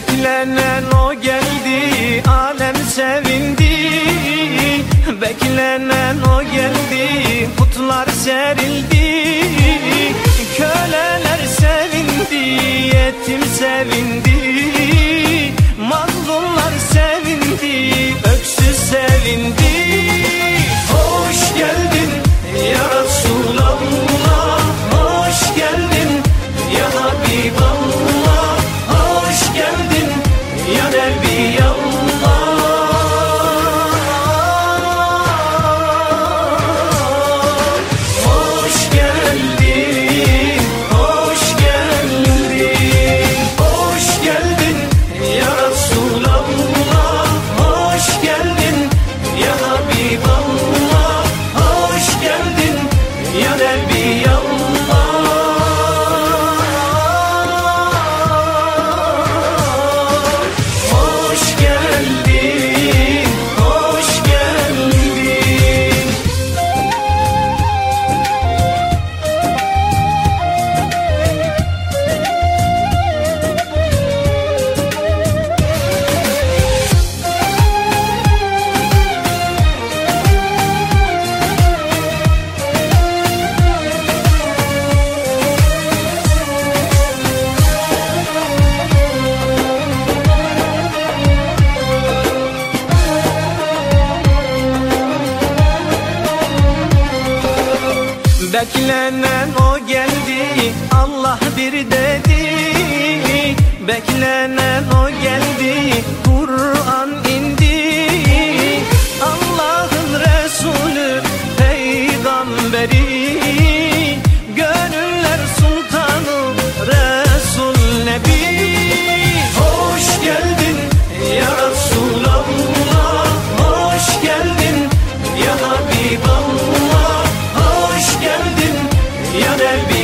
beklenen en Beklenen o geldi Allah bir dedi. Beklenen o geldi Yönel bir